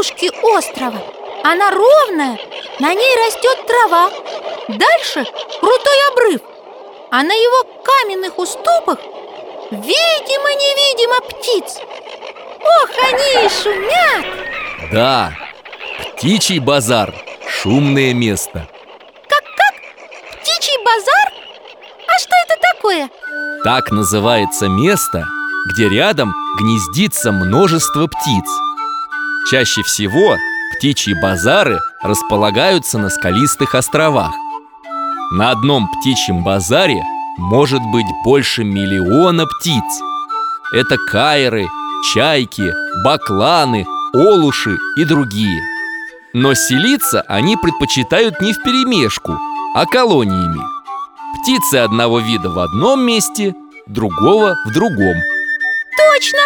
верхушке острова Она ровная, на ней растет трава Дальше крутой обрыв А на его каменных уступах Видимо-невидимо птиц Ох, они и шумят Да, птичий базар – шумное место Как-как? Птичий базар? А что это такое? Так называется место, где рядом гнездится множество птиц Чаще всего птичьи базары располагаются на скалистых островах. На одном птичьем базаре может быть больше миллиона птиц. Это кайры, чайки, бакланы, олуши и другие. Но селиться они предпочитают не вперемешку, а колониями. Птицы одного вида в одном месте, другого в другом. Точно!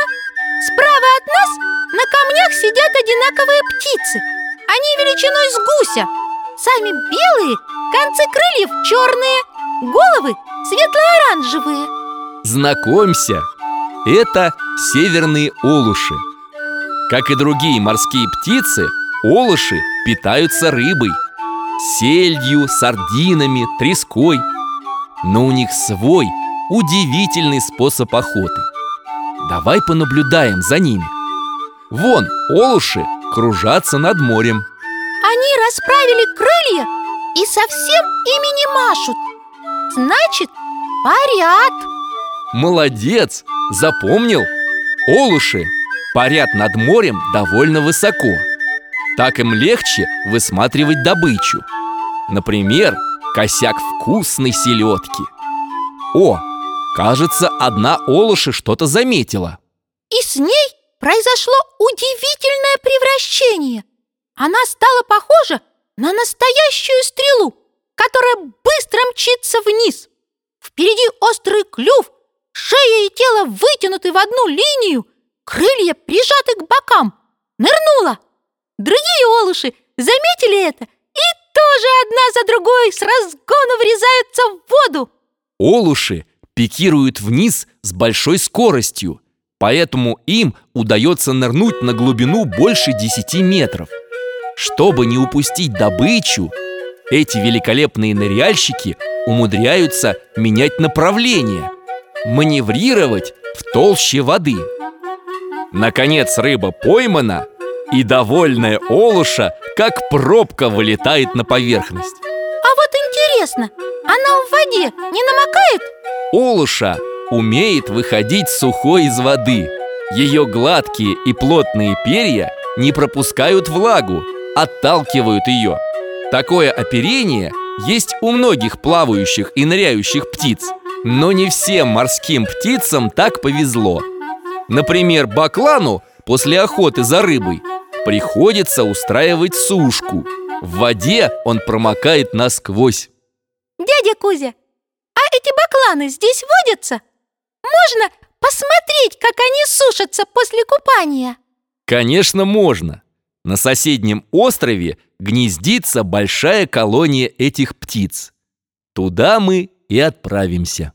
Справа от нас на камнях сидят одинаковые птицы. Они величиной с гуся. Сами белые, концы крыльев черные Головы светло-оранжевые. Знакомься, это северные олуши. Как и другие морские птицы, олуши питаются рыбой Сельдью, сардинами, треской. Но у них свой удивительный способ охоты. Давай понаблюдаем за ними Вон, олуши кружатся над морем. Они расправили крылья и совсем ими не машут. Значит, парят. Молодец! Запомнил? Олуши парят над морем довольно высоко. Так им легче высматривать добычу. Например, косяк вкусной селедки. О, кажется, одна олуши что-то заметила. И с ней произошло удивительное превращение. Она стала похожа на настоящую стрелу Которая быстро мчится вниз. Впереди острый клюв Шея и тело вытянуты в одну линию Крылья прижаты к бокам. Нырнула! Другие олуши заметили это И тоже одна за другой с разгону врезаются в воду. Олуши пикируют вниз с большой скоростью Поэтому им удается нырнуть на глубину больше 10 метров. Чтобы не упустить добычу Эти великолепные ныряльщики умудряются менять направление Маневрировать в толще воды. Наконец рыба поймана И довольная Олуша, как пробка, вылетает на поверхность. А вот интересно, она в воде не намокает? Олуша умеет выходить сухой из воды. Ее гладкие и плотные перья не пропускают влагу, отталкивают ее Такое оперение есть у многих плавающих и ныряющих птиц Но не всем морским птицам так повезло. Например, баклану после охоты за рыбой приходится устраивать сушку. В воде он промокает насквозь. Дядя Кузя, а эти бакланы здесь водятся? Можно посмотреть, как они сушатся после купания? Конечно, можно. На соседнем острове гнездится большая колония этих птиц. Туда мы и отправимся